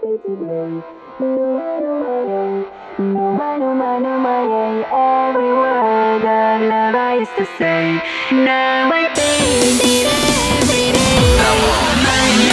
No no no. Every word that I used to say. Now I think it every day.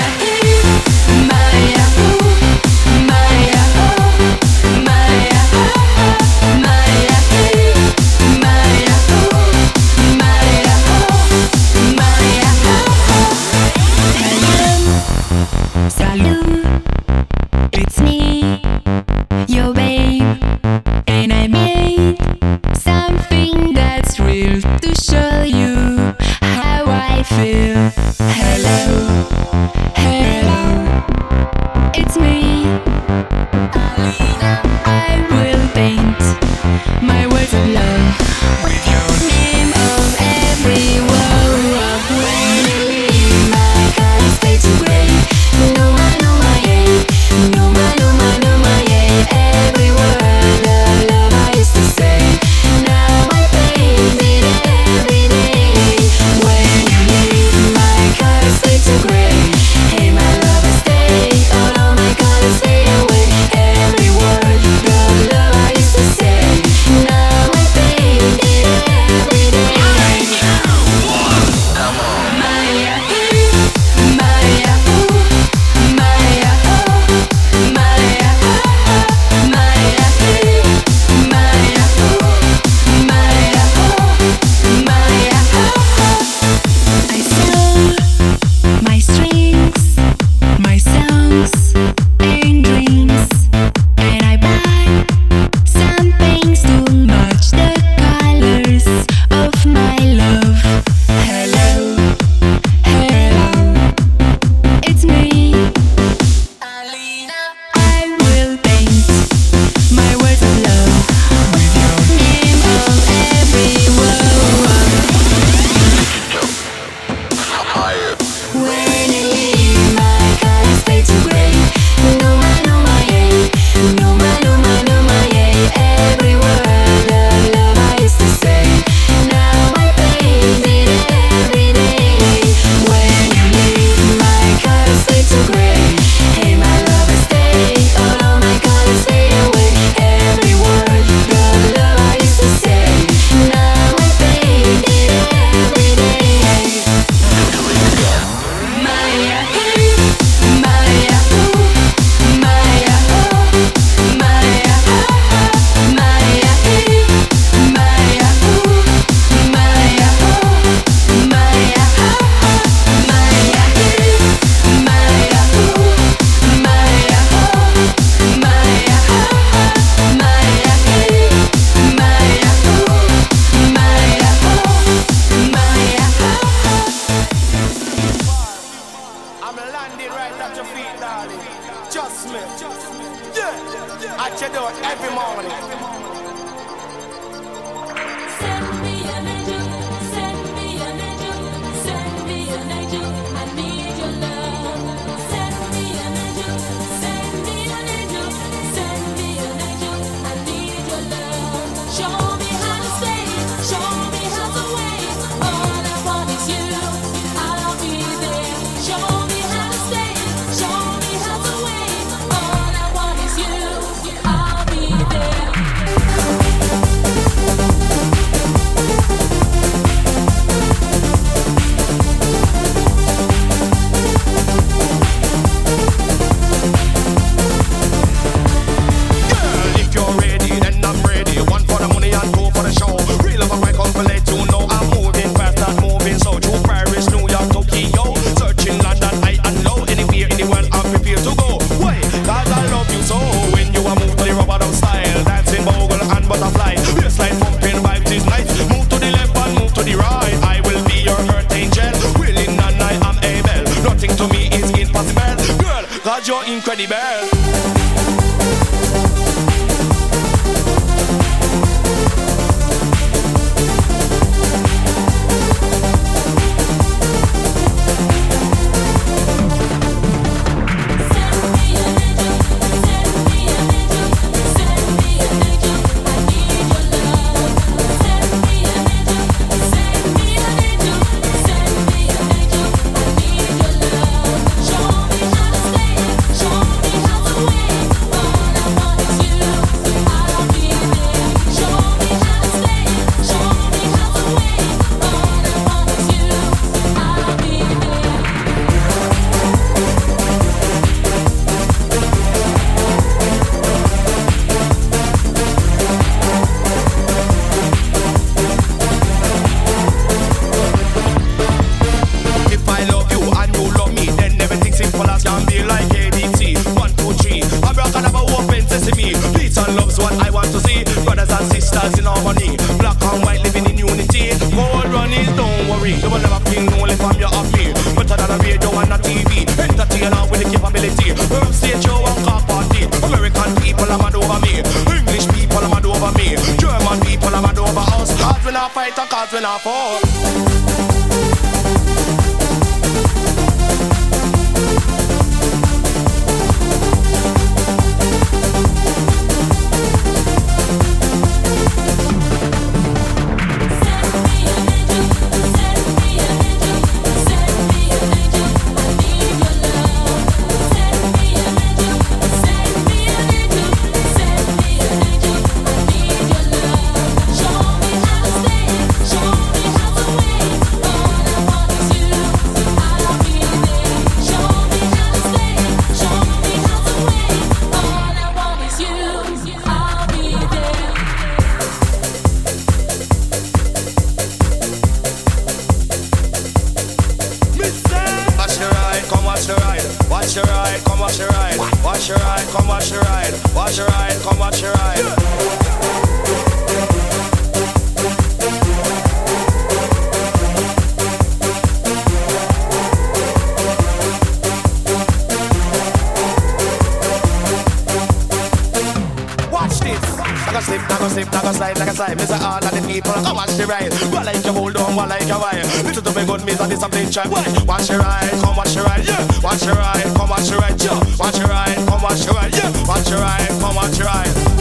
like a slime, like a slime. Miss all of the people, oh, Come watch the ride. What like you hold on, What like you wire. Little to be good, miss a discipline try. Why? Watch your ride, come watch your ride, yeah. Watch your ride, come watch your ride, yeah. Watch your ride, come watch your ride, yeah. Watch your ride, come watch your ride.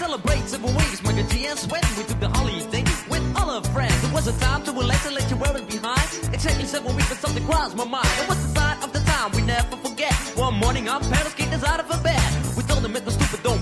Celebrate several weeks, my GS when we took the holiday with all our friends. It was a time to relax and let you wear it behind. Exactly several weeks, but something crossed my mind. It was the sign of the time we never forget. One morning, our parents kicked us out of bed. We told them it was stupid, don't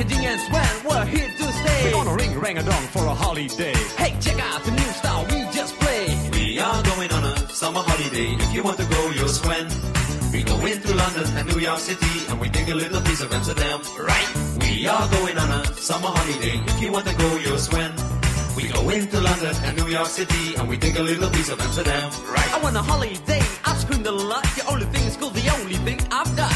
and G and Sven, we're here to stay. We're gonna ring rang a dong for a holiday Hey, check out the new style we just played. We are going on a summer holiday. If you want to go, you'll swim. We go into London and New York City and we take a little piece of Amsterdam, right? We are going on a summer holiday. If you want to go, you'll swim. We go into London and New York City and we take a little piece of Amsterdam, right? I want a holiday, I've screamed a lot. The only thing is cool, the only thing I've got.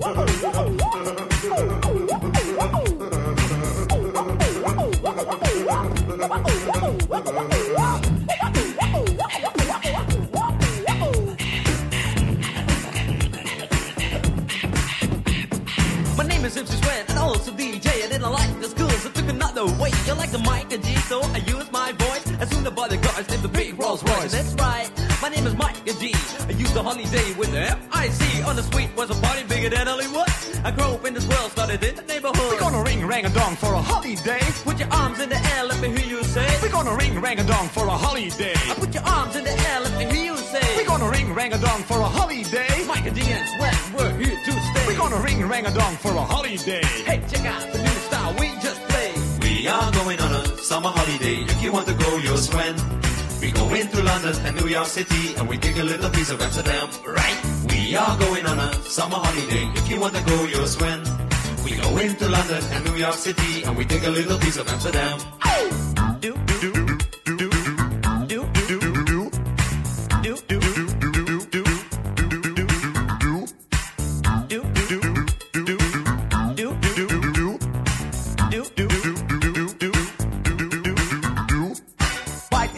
My name is Sven and also DJ. I didn't like the school, so took another way. You like the mic G, so I used my voice. As soon as the cars, named the big Rolls Royce. That's right, my name is Mike and G. I used the holiday with the M-I-C. On the suite was a party bigger than Hollywood. I grew up in this world, started in the neighborhood. We're gonna ring rang a dong for a holiday. Put your arms in the air, let me hear you say. We're gonna ring rang a dong for a holiday. I put your arms in the air, let me hear you say. We're gonna ring rang a dong for a holiday. Mike and G and Sven, we're here to stay. We're gonna ring rang a dong for a holiday. Hey, check out the new style we just played. We are going on a summer holiday. If you want to go, you'll swim. We go into London and New York City and we take a little piece of Amsterdam, right? We are going on a summer holiday. If you want to go, you'll swim. We go into London and New York City and we take a little piece of Amsterdam. Do, do, do,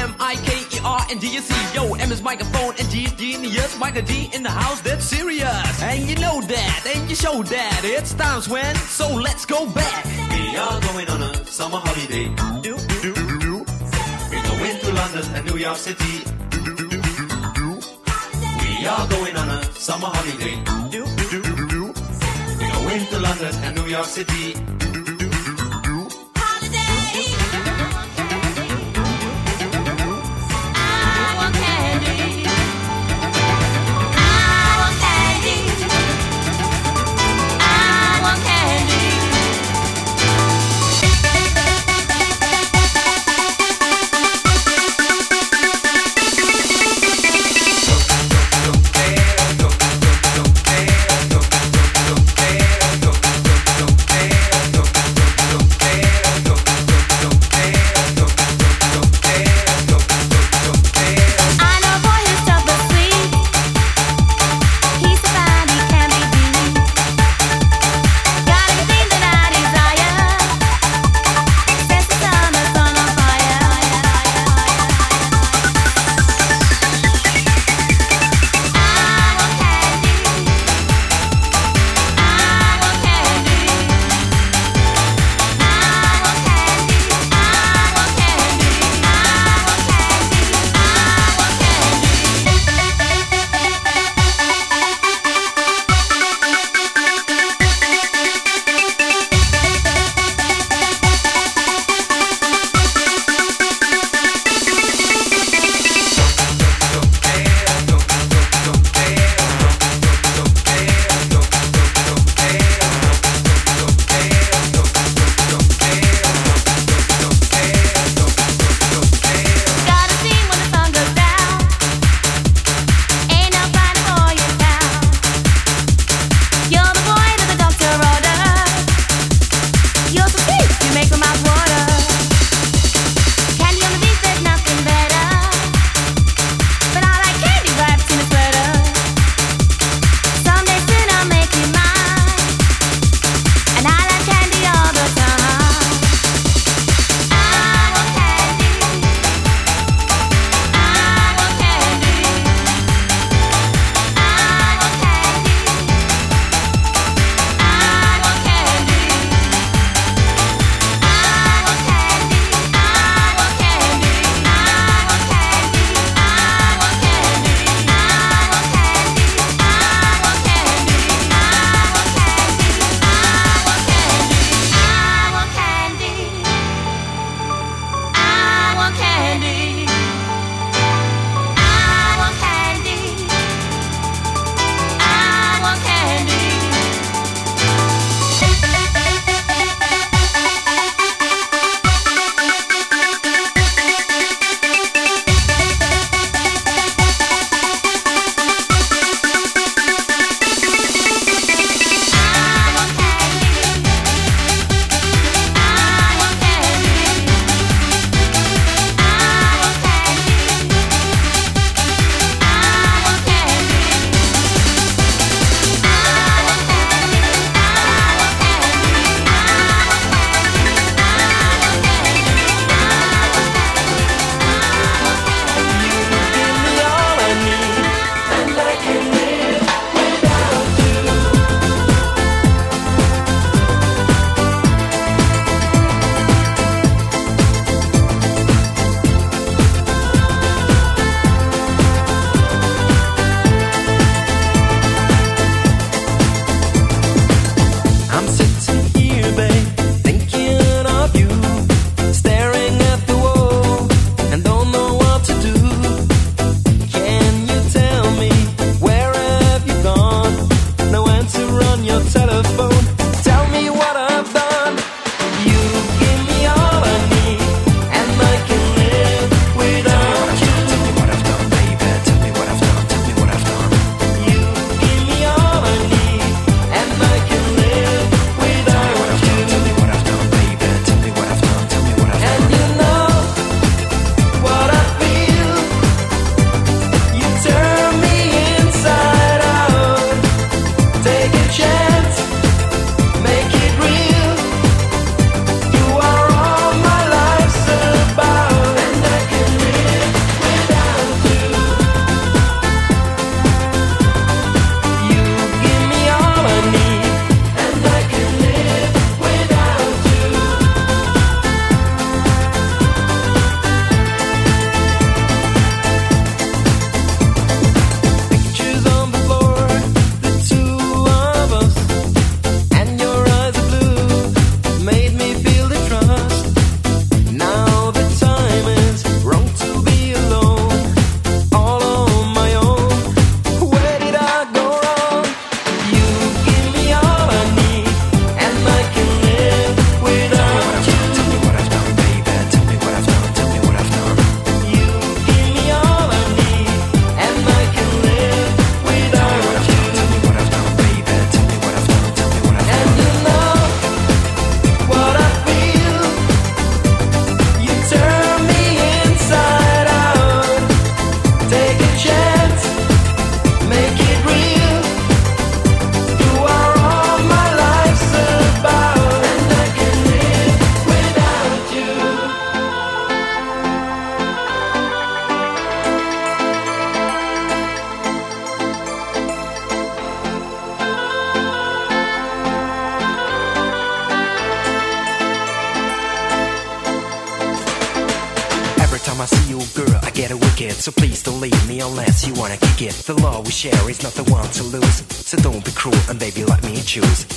M-I-K-E-R-N-D-U-C. Yo, M is microphone and G is genius. Miker G in the house, that's serious. And you know that, and you show that. It's times when, so let's go back. We are going on a summer holiday. Do, do, We go into London and New York City. We are going on a summer holiday. do, We go into London and New York City. I gift, the law we share is not the one to lose. So don't be cruel and baby, let me choose.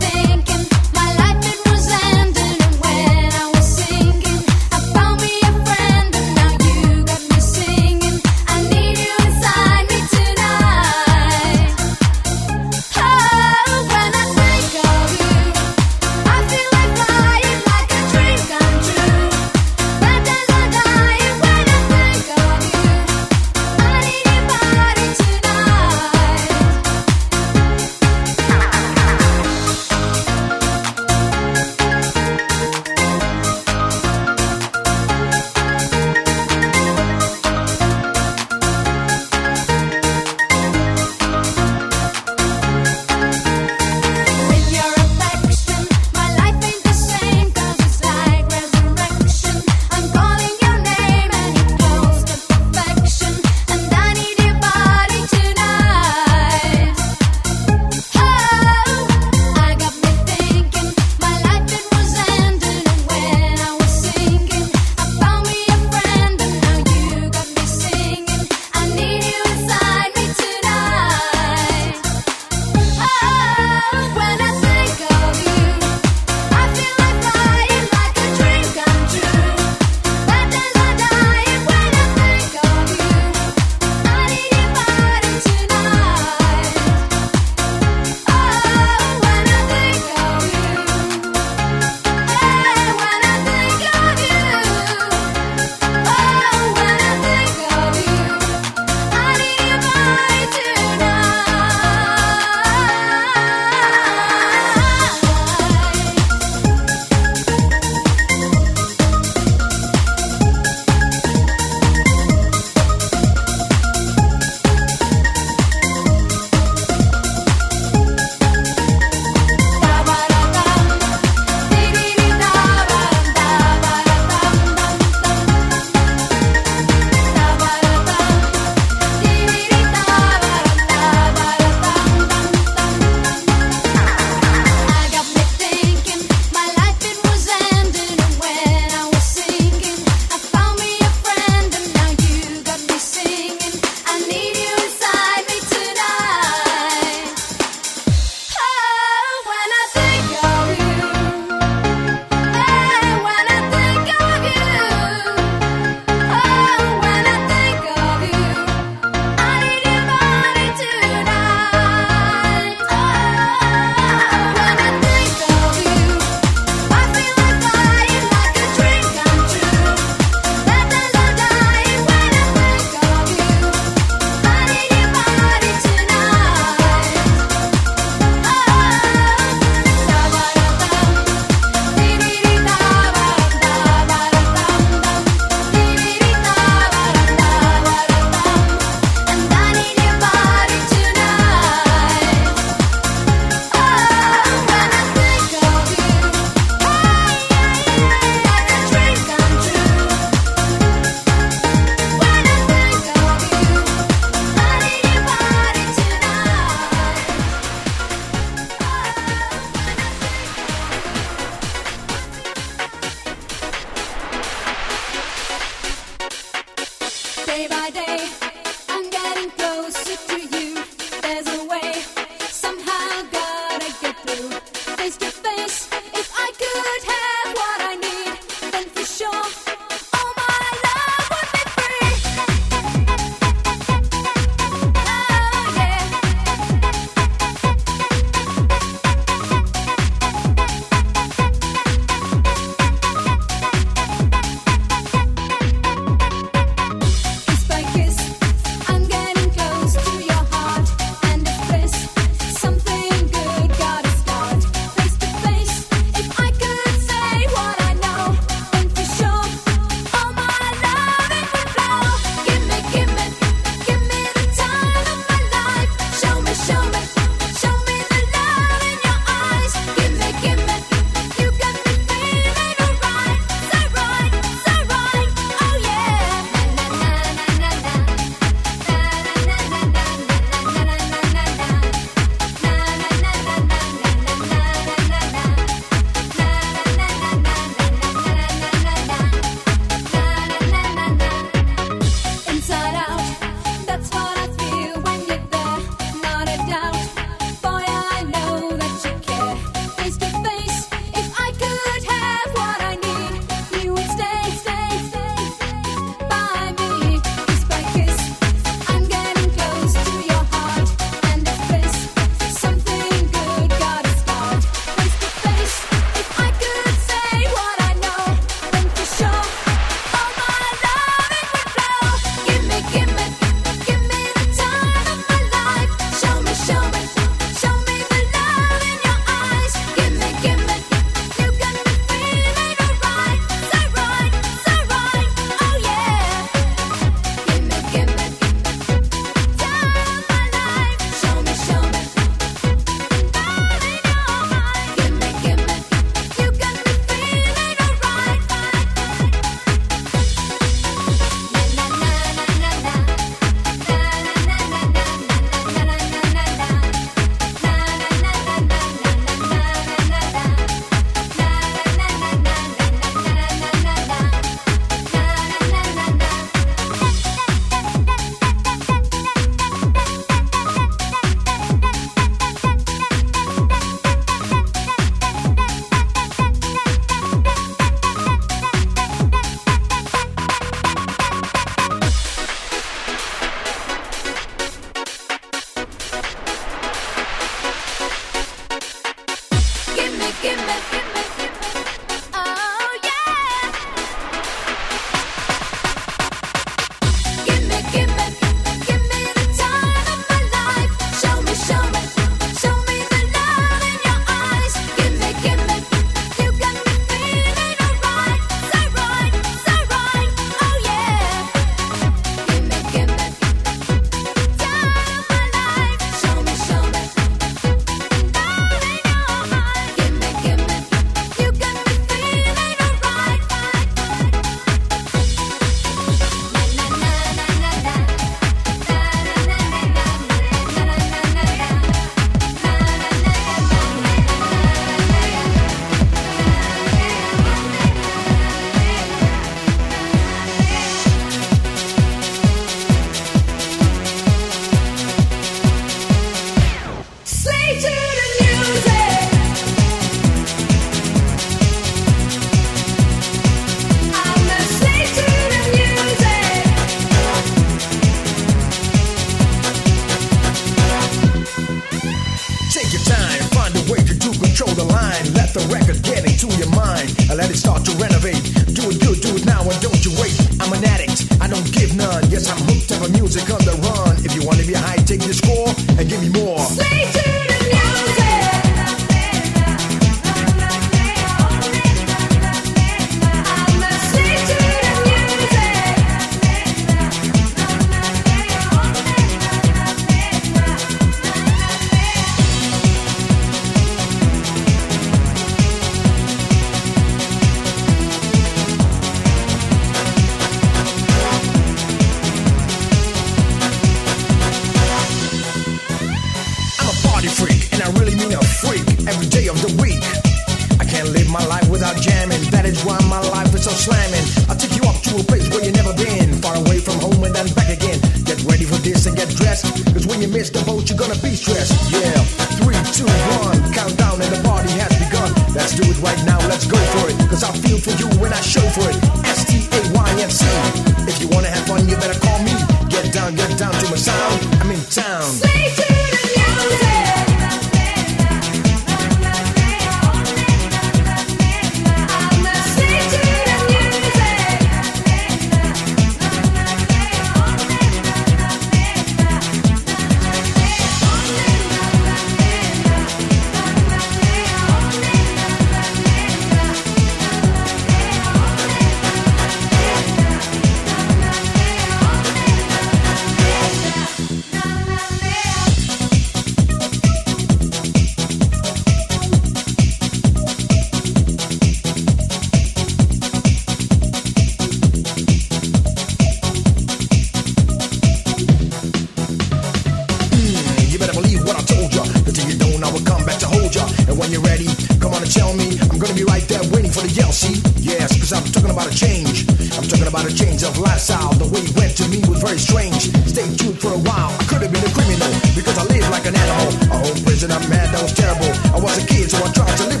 very strange. Stay tuned for a while. I could have been a criminal because I lived like an animal. A whole prison I'm mad, that was terrible. I was a kid, so I tried to live.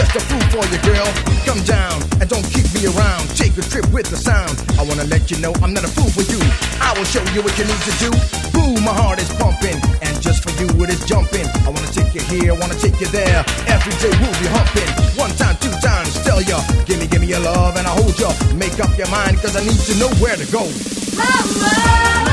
just a fool for you, girl. Come down and don't keep me around. Take a trip with the sound. I wanna let you know I'm not a fool for you. I will show you what you need to do. Boom, my heart is pumping, and just for you it is jumping. I wanna take you here, wanna take you there. Every day we'll be humping. One time, two times, tell ya. Gimme, gimme your love, and I'll hold ya. Make up your mind, cause I need to know where to go. Mama!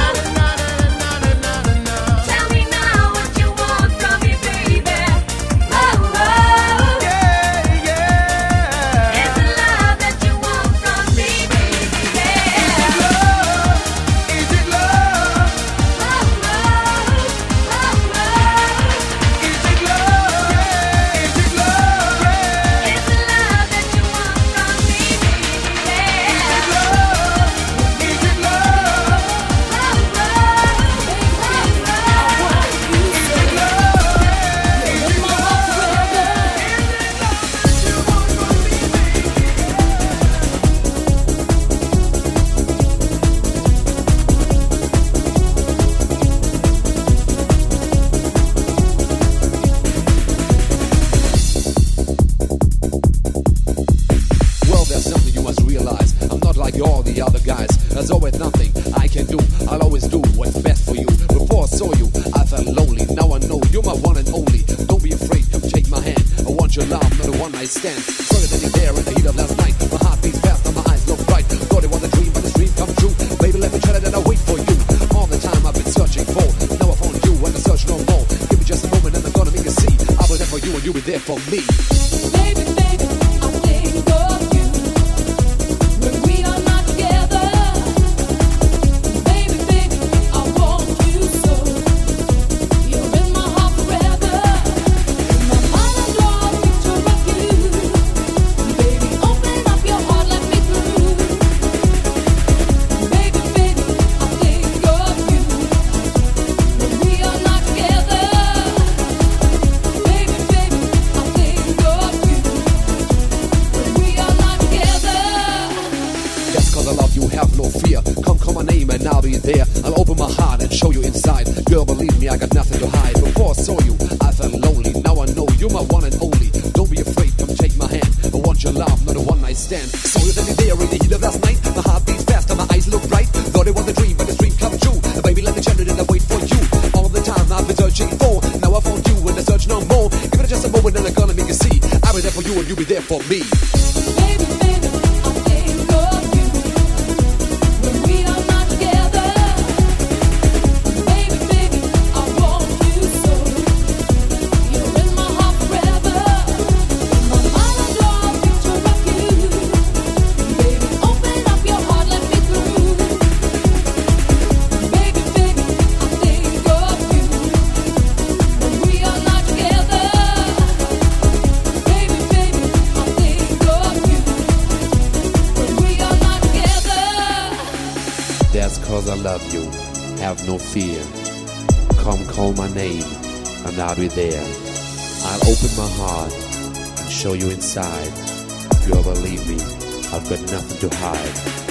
love you. Have no fear. Come call my name, and I'll be there. I'll open my heart and show you inside. If you ever leave me, I've got nothing to hide.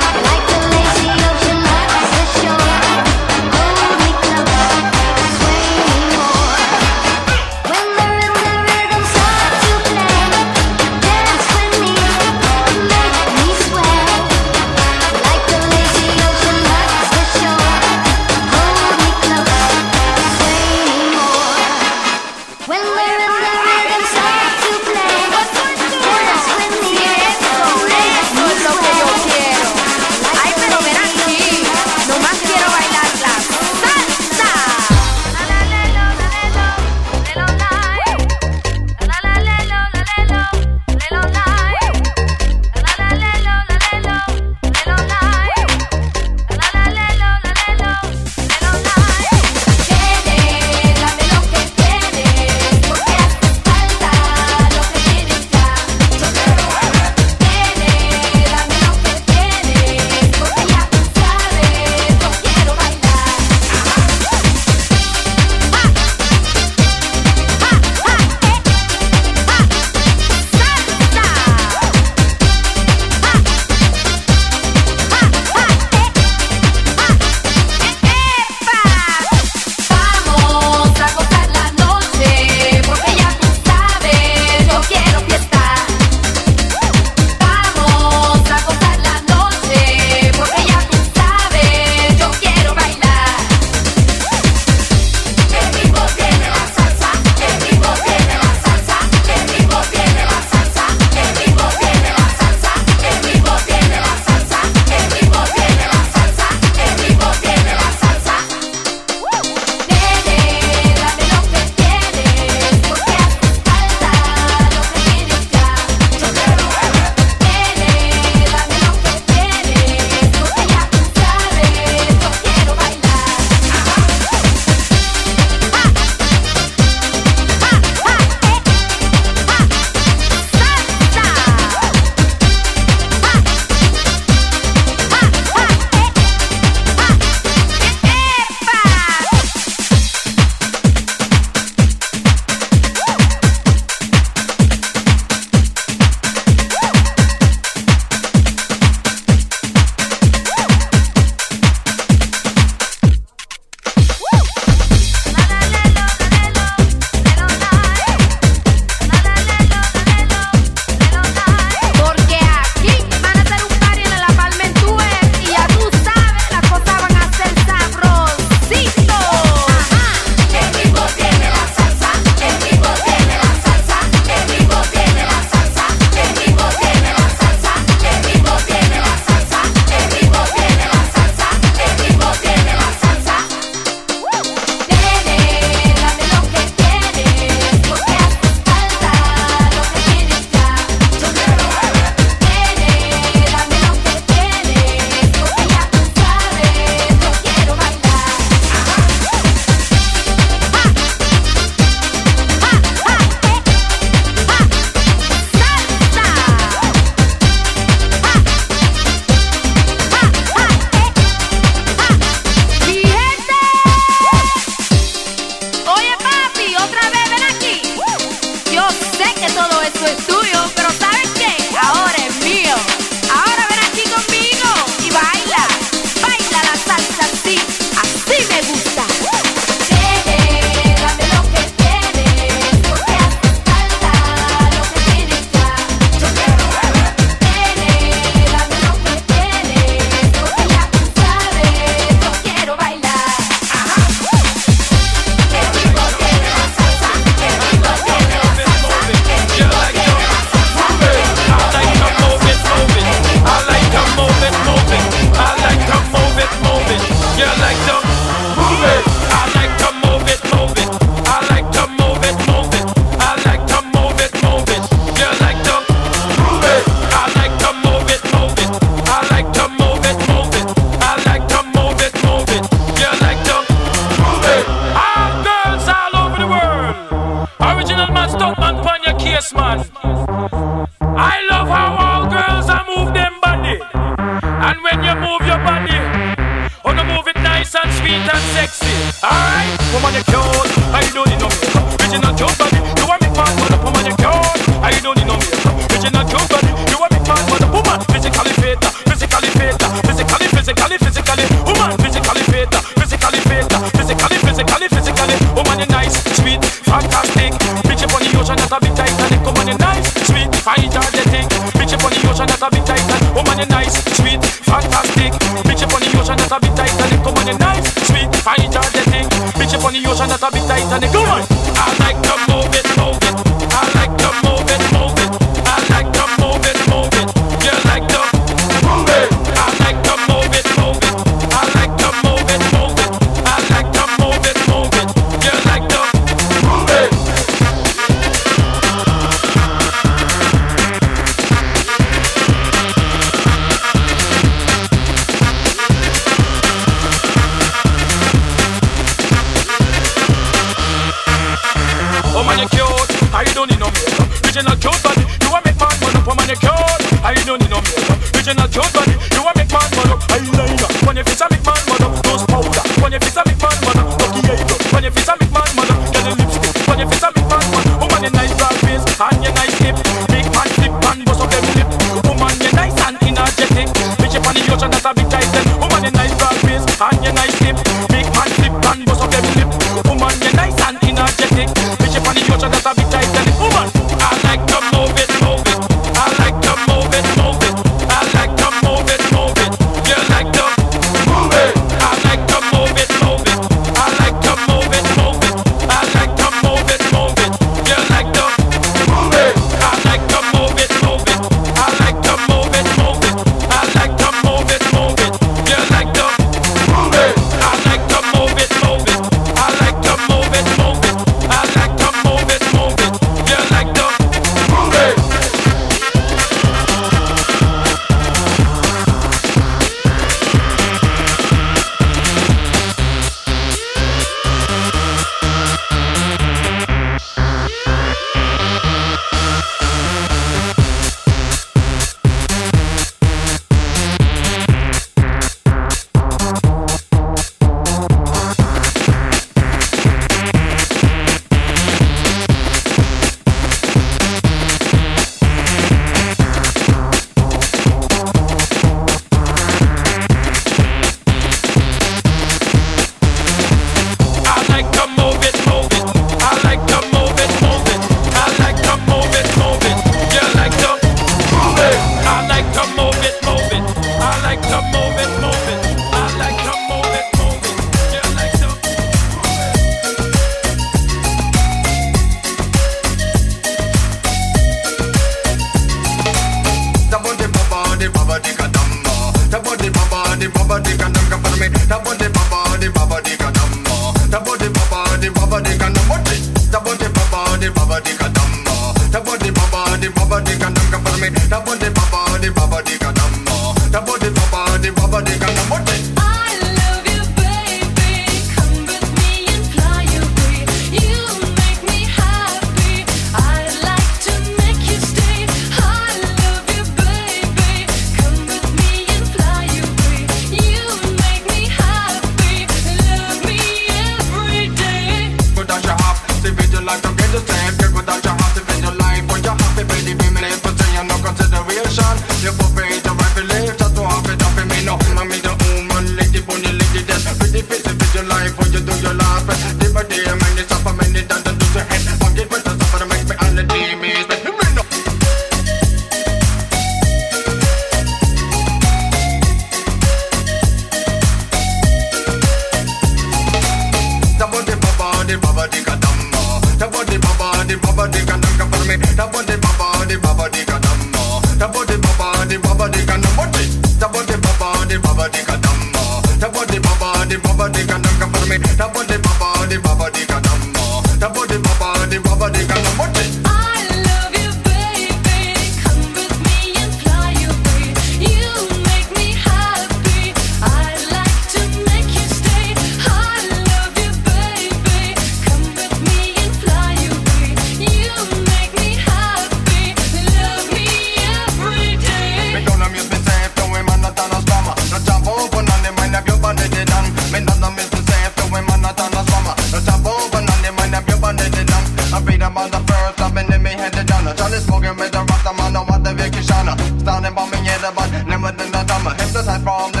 bombing, yeah, the bun. Never done time. I'm hypnotized from the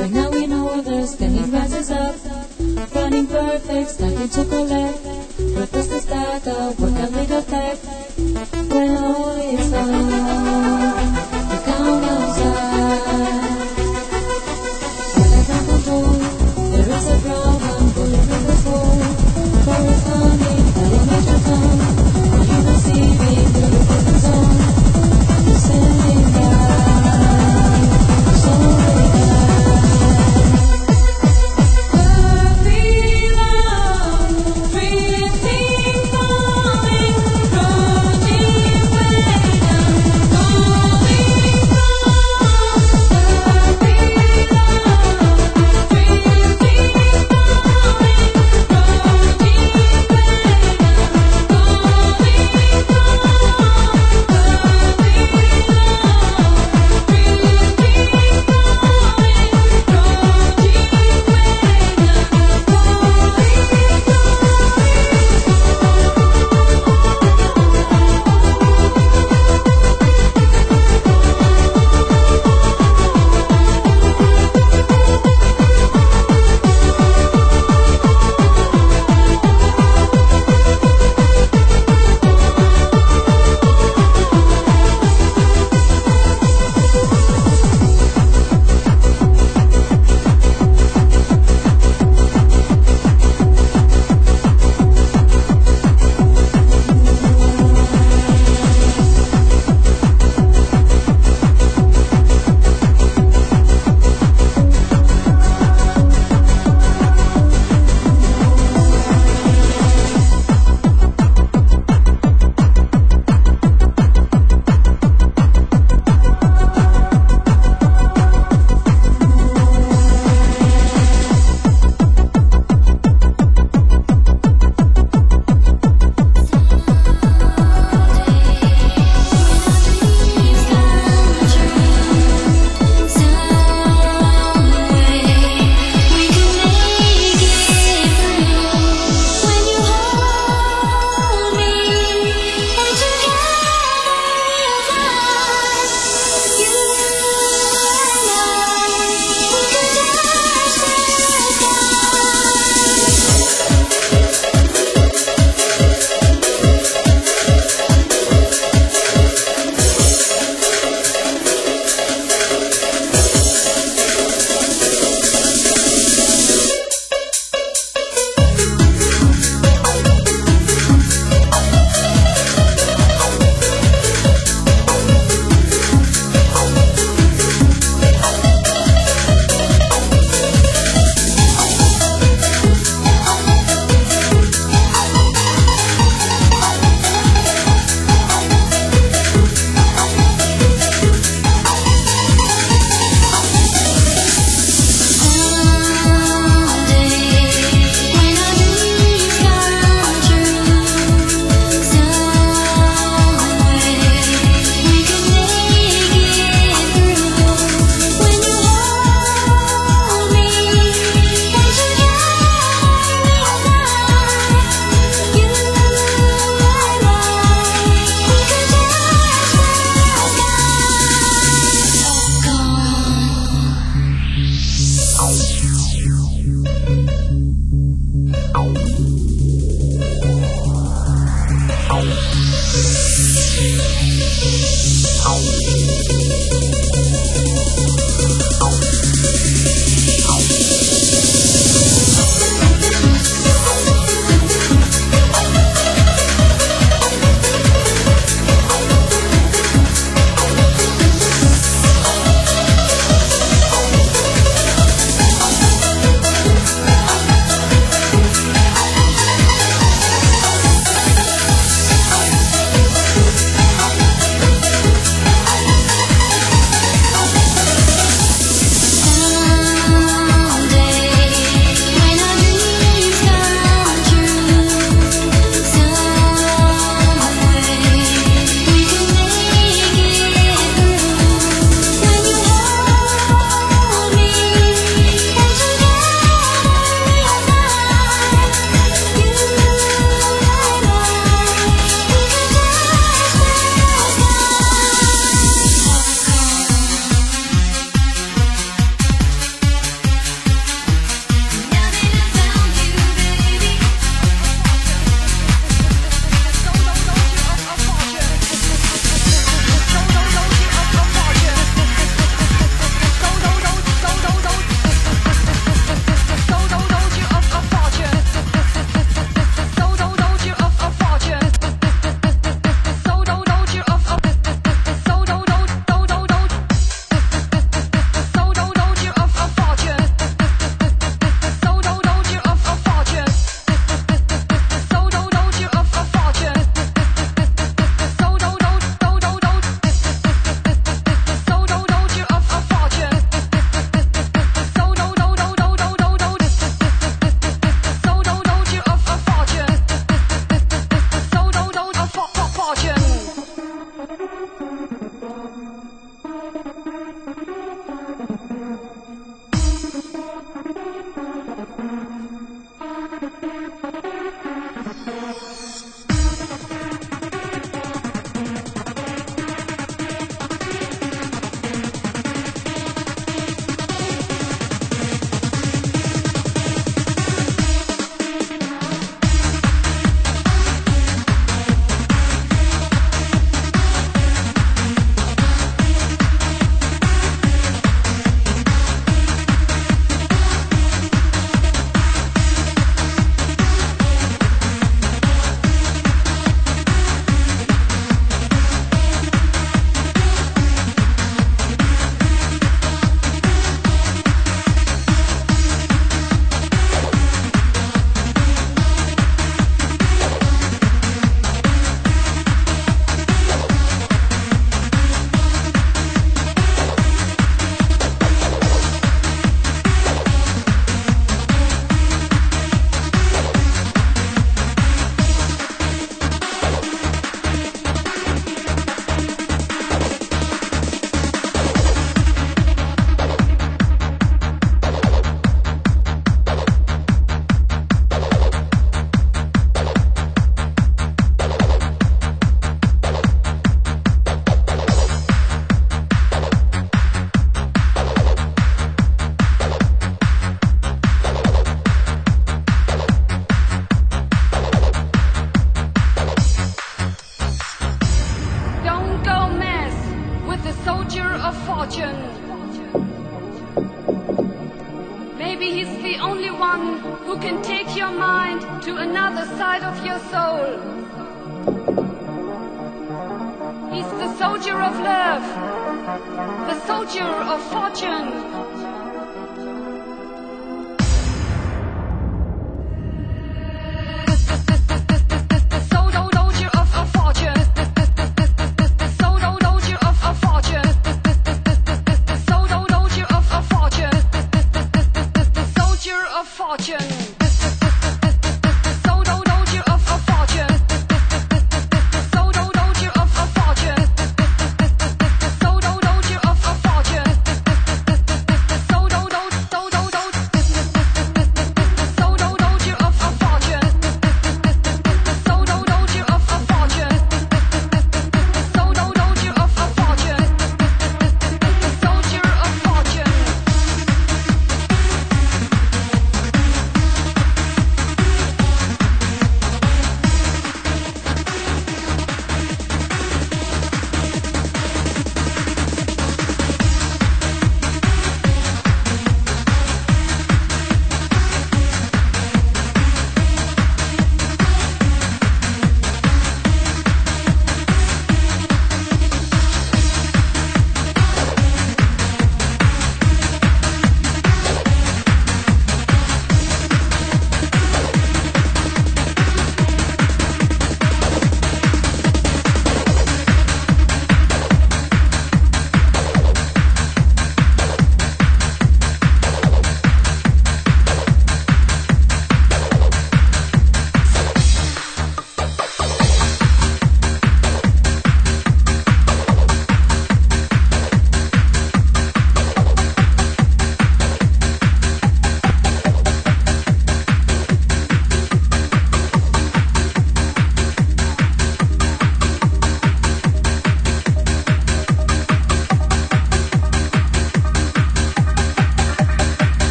Right now we know others, then he rises up. Running perfect, like a chocolate. Protest is that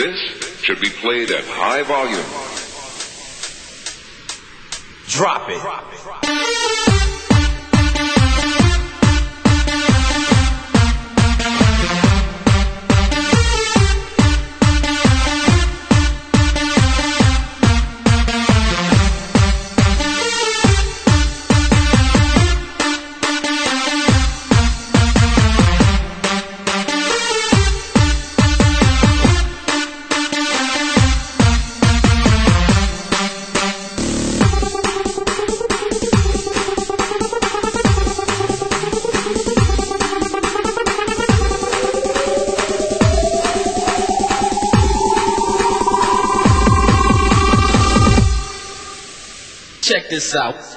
This should be played at high volume. Drop it. Drop it. This out.